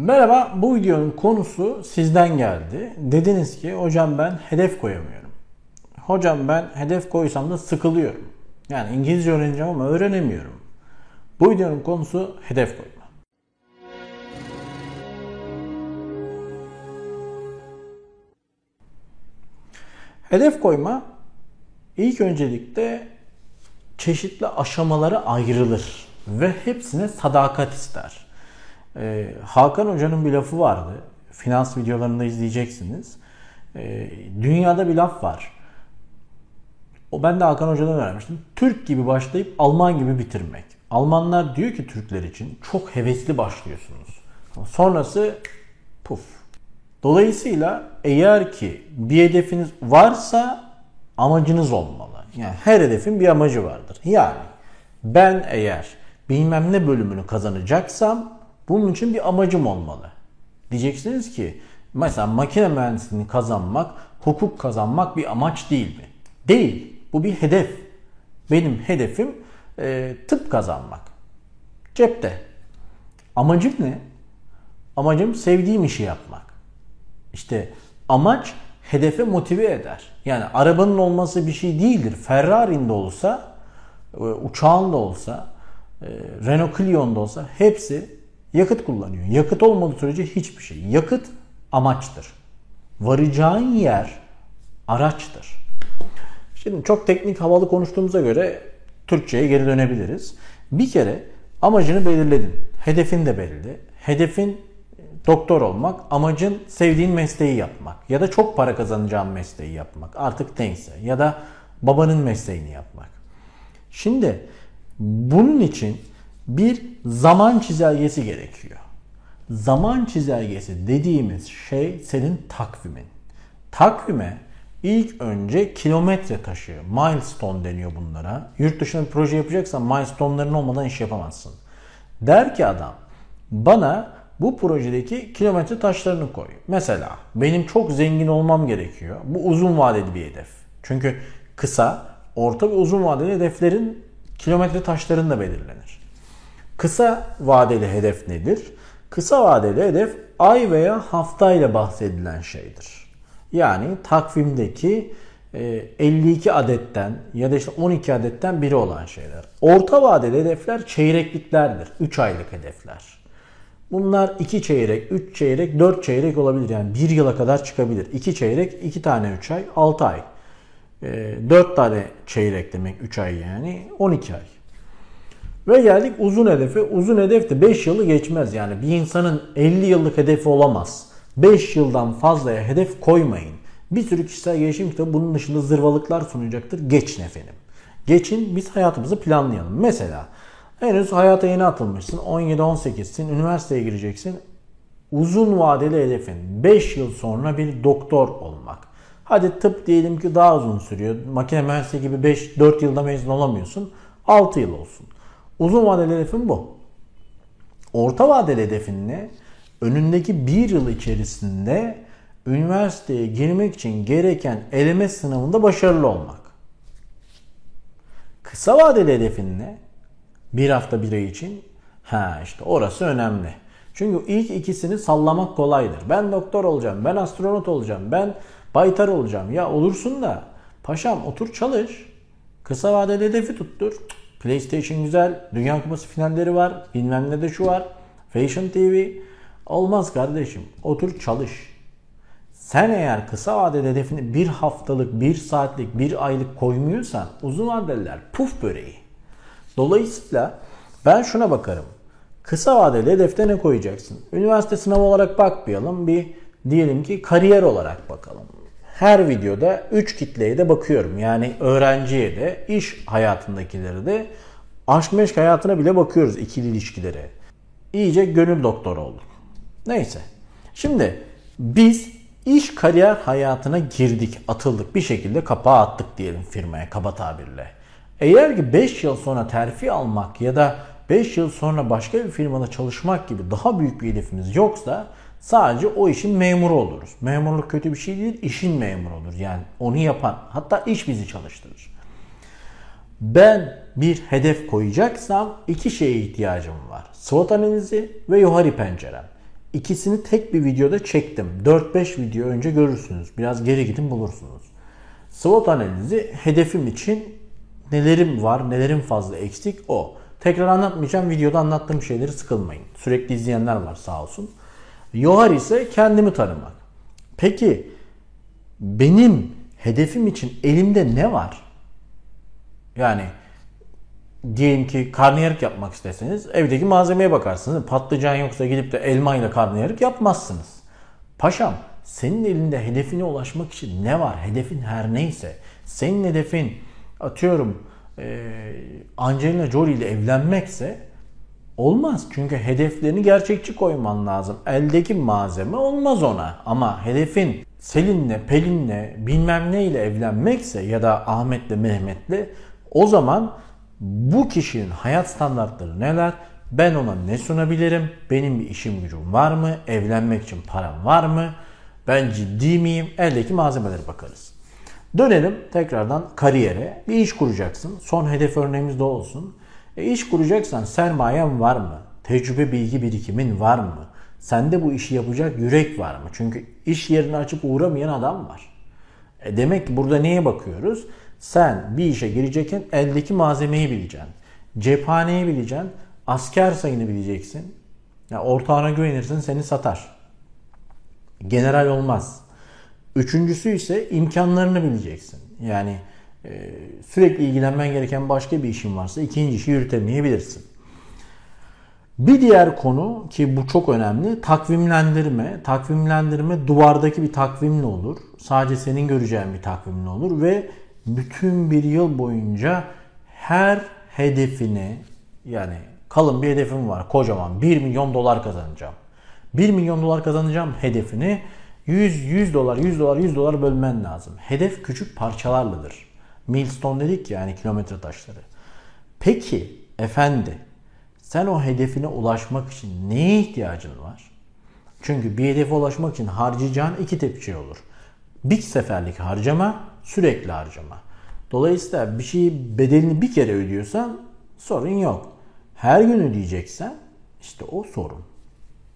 Merhaba, bu videonun konusu sizden geldi. Dediniz ki hocam ben hedef koyamıyorum. Hocam ben hedef koysam da sıkılıyorum. Yani İngilizce öğreneceğim ama öğrenemiyorum. Bu videonun konusu hedef koyma. Hedef koyma ilk öncelikle çeşitli aşamalara ayrılır ve hepsine sadakat ister. Ee, Hakan Hoca'nın bir lafı vardı. Finans videolarında izleyeceksiniz. Ee, dünyada bir laf var. O ben de Hakan Hoca'dan öğrenmiştim. Türk gibi başlayıp Alman gibi bitirmek. Almanlar diyor ki Türkler için çok hevesli başlıyorsunuz. Sonrası puf. Dolayısıyla eğer ki bir hedefiniz varsa amacınız olmalı. Yani her hedefin bir amacı vardır. Yani ben eğer bilmem ne bölümünü kazanacaksam bunun için bir amacım olmalı. Diyeceksiniz ki mesela makine mühendisliğini kazanmak, hukuk kazanmak bir amaç değil mi? Değil. Bu bir hedef. Benim hedefim e, tıp kazanmak. Cepte. Amacım ne? Amacım sevdiğim işi yapmak. İşte amaç hedefe motive eder. Yani arabanın olması bir şey değildir. Ferrari'nin de olsa, e, uçağın da olsa, e, Renault Clio'nun da olsa hepsi yakıt kullanıyor. Yakıt olmadığı sürece hiçbir şey. Yakıt amaçtır. Varacağın yer araçtır. Şimdi çok teknik havalı konuştuğumuza göre Türkçe'ye geri dönebiliriz. Bir kere amacını belirledin. Hedefin de belli. Hedefin doktor olmak, amacın sevdiğin mesleği yapmak ya da çok para kazanacağın mesleği yapmak artık neyse ya da babanın mesleğini yapmak. Şimdi bunun için bir zaman çizelgesi gerekiyor. Zaman çizelgesi dediğimiz şey senin takvimin. Takvime ilk önce kilometre taşı, milestone deniyor bunlara. Yurt dışında bir proje yapacaksan milestone'ların olmadan iş yapamazsın. Der ki adam bana bu projedeki kilometre taşlarını koy. Mesela benim çok zengin olmam gerekiyor. Bu uzun vadeli bir hedef. Çünkü kısa, orta ve uzun vadeli hedeflerin kilometre taşlarını da belirlenir. Kısa vadeli hedef nedir? Kısa vadeli hedef ay veya hafta ile bahsedilen şeydir. Yani takvimdeki 52 e, adetten ya da işte 12 adetten biri olan şeyler. Orta vadeli hedefler çeyrekliklerdir. 3 aylık hedefler. Bunlar 2 çeyrek, 3 çeyrek, 4 çeyrek olabilir. Yani 1 yıla kadar çıkabilir. 2 çeyrek, 2 tane 3 ay, 6 ay. 4 tane çeyrek demek 3 ay yani 12 ay. Ve geldik uzun hedefe. Uzun hedef de 5 yılı geçmez. Yani bir insanın 50 yıllık hedefi olamaz. 5 yıldan fazlaya hedef koymayın. Bir sürü kişisel gelişim kitabı bunun dışında zırvalıklar sunacaktır. Geçin efendim. Geçin biz hayatımızı planlayalım. Mesela henüz hayata yeni atılmışsın. 17-18'sin. Üniversiteye gireceksin. Uzun vadeli hedefin 5 yıl sonra bir doktor olmak. Hadi tıp diyelim ki daha uzun sürüyor. Makine mühendisliği gibi 5-4 yılda mezun olamıyorsun. 6 yıl olsun. Uzun vadeli hedefin bu. Orta vadeli hedefin ne? Önündeki bir yıl içerisinde üniversiteye girmek için gereken eleme sınavında başarılı olmak. Kısa vadeli hedefin ne? Bir hafta bir ay için. Ha işte orası önemli. Çünkü ilk ikisini sallamak kolaydır. Ben doktor olacağım, ben astronot olacağım, ben baytar olacağım. Ya olursun da paşam otur çalış. Kısa vadeli hedefi tuttur. PlayStation güzel. Dünya Kupası finalleri var. Bilmem ne de şu var. Fashion TV. Olmaz kardeşim. Otur çalış. Sen eğer kısa vadeli hedefini bir haftalık, bir saatlik, bir aylık koymuyorsan uzun vadeliler puf böreği. Dolayısıyla ben şuna bakarım. Kısa vadeli hedefte ne koyacaksın? Üniversite sınavı olarak bakmayalım. Bir diyelim ki kariyer olarak bakalım her videoda 3 kitleye de bakıyorum. Yani öğrenciye de, iş hayatındakileri de, aşk meşk hayatına bile bakıyoruz ikili ilişkilere. İyice gönül doktoru olduk. Neyse. Şimdi biz iş kariyer hayatına girdik, atıldık. Bir şekilde kapağı attık diyelim firmaya kaba tabirle. Eğer ki 5 yıl sonra terfi almak ya da 5 yıl sonra başka bir firmada çalışmak gibi daha büyük bir hedefimiz yoksa Sadece o işin memuru oluruz. Memurluk kötü bir şey değil, işin memuru olur. Yani onu yapan, hatta iş bizi çalıştırır. Ben bir hedef koyacaksam iki şeye ihtiyacım var. SWOT analizi ve yuhari pencerem. İkisini tek bir videoda çektim. 4-5 video önce görürsünüz. Biraz geri gidin bulursunuz. SWOT analizi hedefim için nelerim var, nelerim fazla eksik o. Tekrar anlatmayacağım. Videoda anlattığım şeyleri sıkılmayın. Sürekli izleyenler var sağ olsun. Yohar ise kendimi tanımak. Peki benim hedefim için elimde ne var? Yani diyelim ki karnıyarık yapmak isteseniz evdeki malzemeye bakarsınız. Patlıcan yoksa gidip de elma ile karnıyarık yapmazsınız. Paşam senin elinde hedefine ulaşmak için ne var? Hedefin her neyse. Senin hedefin atıyorum Angelina Jolie ile evlenmekse olmaz. Çünkü hedeflerini gerçekçi koyman lazım. Eldeki malzeme olmaz ona. Ama hedefin Selin'le, Pelin'le bilmem ne ile evlenmekse ya da Ahmet'le, Mehmet'le o zaman bu kişinin hayat standartları neler? Ben ona ne sunabilirim? Benim bir işim gücüm var mı? Evlenmek için param var mı? Ben ciddi miyim? Eldeki malzemelere bakarız. Dönelim tekrardan kariyere. Bir iş kuracaksın. Son hedef örneğimiz de olsun. E iş kuracaksan sermayen var mı? Tecrübe bilgi birikimin var mı? Sende bu işi yapacak yürek var mı? Çünkü iş yerini açıp uğramayan adam var. E demek ki burada neye bakıyoruz? Sen bir işe girecekken eldeki malzemeyi bileceksin. Cephaneyi bileceksin. Asker sayını bileceksin. Ya ortağına güvenirsin seni satar. General olmaz. Üçüncüsü ise imkanlarını bileceksin. Yani e, sürekli ilgilenmen gereken başka bir işin varsa ikinci işi yürütemeyebilirsin. Bir diğer konu ki bu çok önemli takvimlendirme. Takvimlendirme duvardaki bir takvimle olur. Sadece senin göreceğin bir takvimle olur ve bütün bir yıl boyunca her hedefini yani kalın bir hedefim var kocaman 1 milyon dolar kazanacağım. 1 milyon dolar kazanacağım hedefini 100, 100 dolar, 100 dolar, 100 dolar bölmen lazım. Hedef küçük parçalarladır. Milestone dedik yani kilometre taşları. Peki efendi sen o hedefine ulaşmak için neye ihtiyacın var? Çünkü bir hedefe ulaşmak için harcayacağın iki tip şey olur. Bir seferlik harcama, sürekli harcama. Dolayısıyla bir şeyi bedelini bir kere ödüyorsan sorun yok. Her gün ödeyeceksen işte o sorun.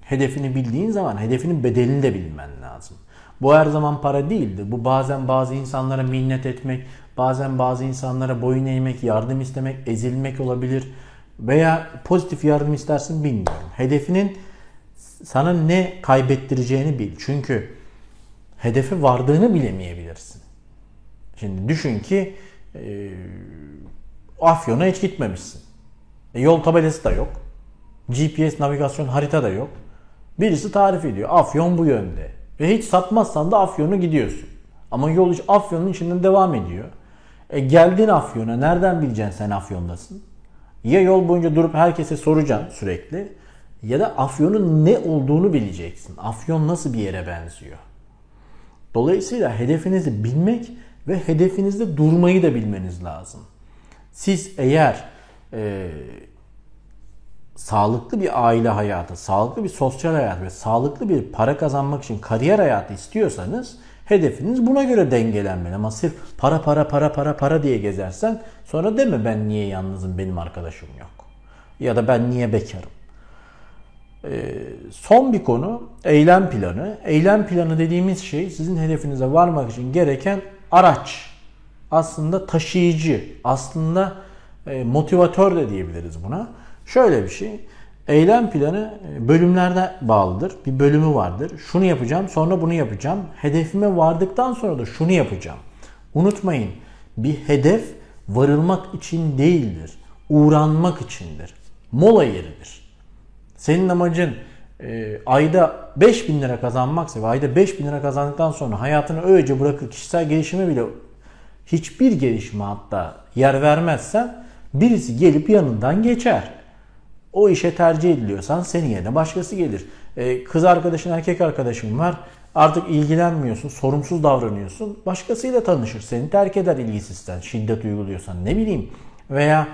Hedefini bildiğin zaman hedefinin bedelini de bilmen lazım. Bu her zaman para değildi. Bu bazen bazı insanlara minnet etmek, bazen bazı insanlara boyun eğmek, yardım istemek, ezilmek olabilir. Veya pozitif yardım istersin bilmiyorum. Hedefinin sana ne kaybettireceğini bil. Çünkü hedefe vardığını bilemeyebilirsin. Şimdi düşün ki e, Afyon'a hiç gitmemişsin. E, yol tabelası da yok. GPS navigasyon harita da yok. Birisi tarif ediyor. Afyon bu yönde. Ve hiç satmazsan da Afyon'a gidiyorsun. Ama yol hiç Afyon'un içinden devam ediyor. E geldin Afyon'a. Nereden bileceksin sen Afyon'dasın? Ya yol boyunca durup herkese soracaksın sürekli. Ya da Afyon'un ne olduğunu bileceksin. Afyon nasıl bir yere benziyor? Dolayısıyla hedefinizi bilmek ve hedefinizde durmayı da bilmeniz lazım. Siz eğer e, sağlıklı bir aile hayatı, sağlıklı bir sosyal hayat ve sağlıklı bir para kazanmak için kariyer hayatı istiyorsanız hedefiniz buna göre dengelenmeli. Ama sırf para para para para para diye gezersen sonra deme ben niye yalnızım benim arkadaşım yok. Ya da ben niye bekarım. Ee, son bir konu eylem planı. Eylem planı dediğimiz şey sizin hedefinize varmak için gereken araç. Aslında taşıyıcı, aslında e, motivatör de diyebiliriz buna. Şöyle bir şey. Eylem planı e, bölümlerde bağlıdır. Bir bölümü vardır. Şunu yapacağım, sonra bunu yapacağım. Hedefime vardıktan sonra da şunu yapacağım. Unutmayın, bir hedef varılmak için değildir. Uğranmak içindir. Mola yeridir. Senin amacın e, ayda 5000 lira kazanmaksa ve ayda 5000 lira kazandıktan sonra hayatını öylece bırakır kişisel gelişime bile hiçbir gelişime hatta yer vermezsen birisi gelip yanından geçer o işe tercih ediliyorsan senin yerine başkası gelir. Ee, kız arkadaşın, erkek arkadaşın var. Artık ilgilenmiyorsun, sorumsuz davranıyorsun. Başkasıyla tanışır. Seni terk eder ilgisizsen, şiddet uyguluyorsan ne bileyim. Veya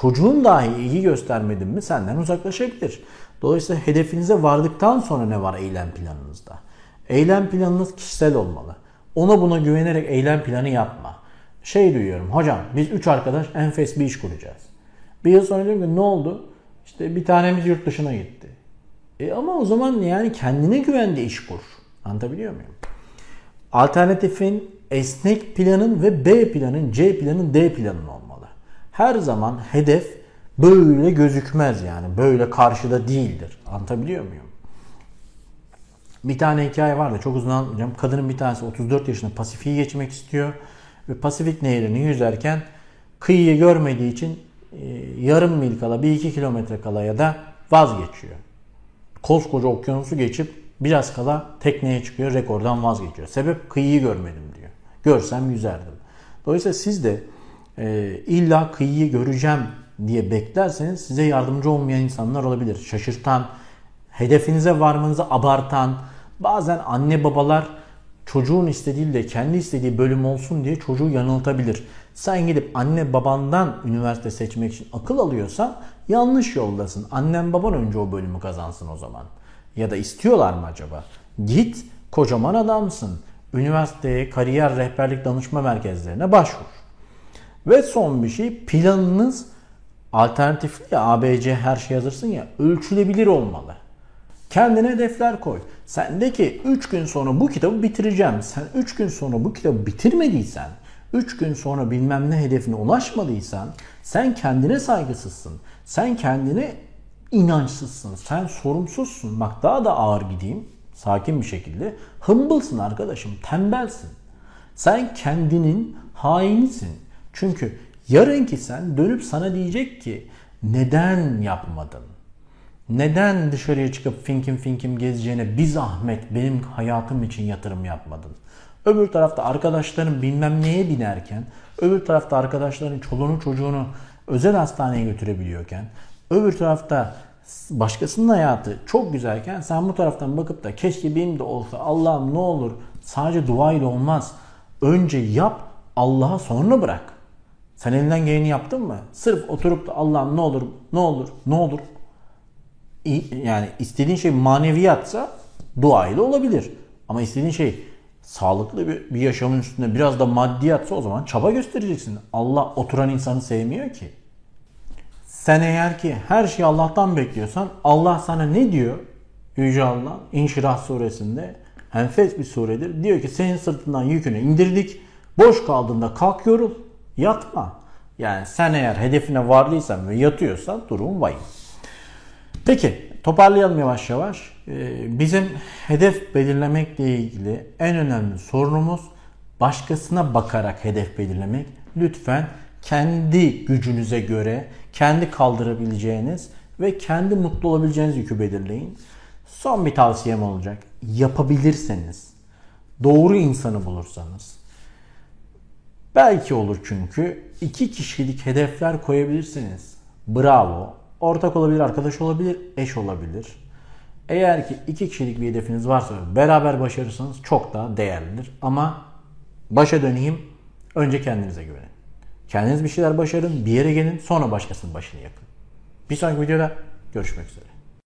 çocuğun dahi ilgi göstermedin mi senden uzaklaşabilir. Dolayısıyla hedefinize vardıktan sonra ne var eylem planınızda? Eylem planınız kişisel olmalı. Ona buna güvenerek eylem planı yapma. Şey duyuyorum, hocam biz üç arkadaş enfes bir iş kuracağız. Bir yıl sonra diyorum ki ne oldu? İşte bir tanemiz yurt dışına gitti. E ama o zaman yani kendine güvende iş kur. Anlatabiliyor muyum? Alternatifin esnek planın ve B planın, C planın, D planın olmalı. Her zaman hedef böyle gözükmez yani. Böyle karşıda değildir. Anlatabiliyor muyum? Bir tane hikaye vardı. Çok uzun anlatmayacağım. Kadının bir tanesi 34 yaşında Pasifik'i geçmek istiyor. Ve Pasifik nehrini yüzerken kıyıyı görmediği için yarım mil kala, bir iki kilometre kala ya da vazgeçiyor. Koskoca okyanusu geçip biraz kala tekneye çıkıyor, rekordan vazgeçiyor. Sebep kıyıyı görmedim diyor. Görsem yüzerdim. Dolayısıyla siz de e, illa kıyıyı göreceğim diye beklerseniz size yardımcı olmayan insanlar olabilir. Şaşırtan, hedefinize varmanızı abartan, bazen anne babalar çocuğun istediği de kendi istediği bölüm olsun diye çocuğu yanıltabilir. Sen gidip anne babandan üniversite seçmek için akıl alıyorsan yanlış yoldasın. Annen baban önce o bölümü kazansın o zaman. Ya da istiyorlar mı acaba? Git kocaman adamsın. Üniversiteye, kariyer rehberlik danışma merkezlerine başvur. Ve son bir şey planınız alternatifli ya ABC her şey yazırsın ya ölçülebilir olmalı. Kendine hedefler koy. Sen de ki 3 gün sonra bu kitabı bitireceğim. Sen 3 gün sonra bu kitabı bitirmediysen, 3 gün sonra bilmem ne hedefine ulaşmadıysan sen kendine saygısızsın. Sen kendine inançsızsın. Sen sorumsuzsun. Bak daha da ağır gideyim. Sakin bir şekilde. Hımbılsın arkadaşım. Tembelsin. Sen kendinin hainisin. Çünkü yarınki sen dönüp sana diyecek ki neden yapmadın? Neden dışarıya çıkıp finkim finkim gezeceğine bir zahmet benim hayatım için yatırım yapmadın? Öbür tarafta arkadaşların bilmem neye binerken, öbür tarafta arkadaşların çoluğunu çocuğunu özel hastaneye götürebiliyorken, öbür tarafta başkasının hayatı çok güzelken sen bu taraftan bakıp da keşke benim de olsa Allah'ım ne olur sadece dua ile olmaz. Önce yap Allah'a sonra bırak. Sen elinden geleni yaptın mı? Sırf oturup da Allah'ım ne olur ne olur ne olur yani istediğin şey maneviyatsa dua ile olabilir. Ama istediğin şey sağlıklı bir, bir yaşamın üstünde biraz da maddiyatsa o zaman çaba göstereceksin. Allah oturan insanı sevmiyor ki. Sen eğer ki her şeyi Allah'tan bekliyorsan Allah sana ne diyor? Yüce Allah İnşirah suresinde enfes bir suredir. Diyor ki senin sırtından yükünü indirdik. Boş kaldığında kalk yorul. Yatma. Yani sen eğer hedefine vardıysan ve yatıyorsan durum vahim. Peki toparlayalım yavaş yavaş. Ee, bizim hedef belirlemekle ilgili en önemli sorunumuz başkasına bakarak hedef belirlemek. Lütfen kendi gücünüze göre, kendi kaldırabileceğiniz ve kendi mutlu olabileceğiniz yükü belirleyin. Son bir tavsiyem olacak. Yapabilirseniz, doğru insanı bulursanız, belki olur çünkü iki kişilik hedefler koyabilirsiniz. Bravo. Ortak olabilir, arkadaş olabilir, eş olabilir. Eğer ki iki kişilik bir hedefiniz varsa beraber başarırsanız çok daha değerlidir. Ama başa döneyim, önce kendinize güvenin. Kendiniz bir şeyler başarın, bir yere gelin, sonra başkasının başını yakın. Bir sonraki videoda görüşmek üzere.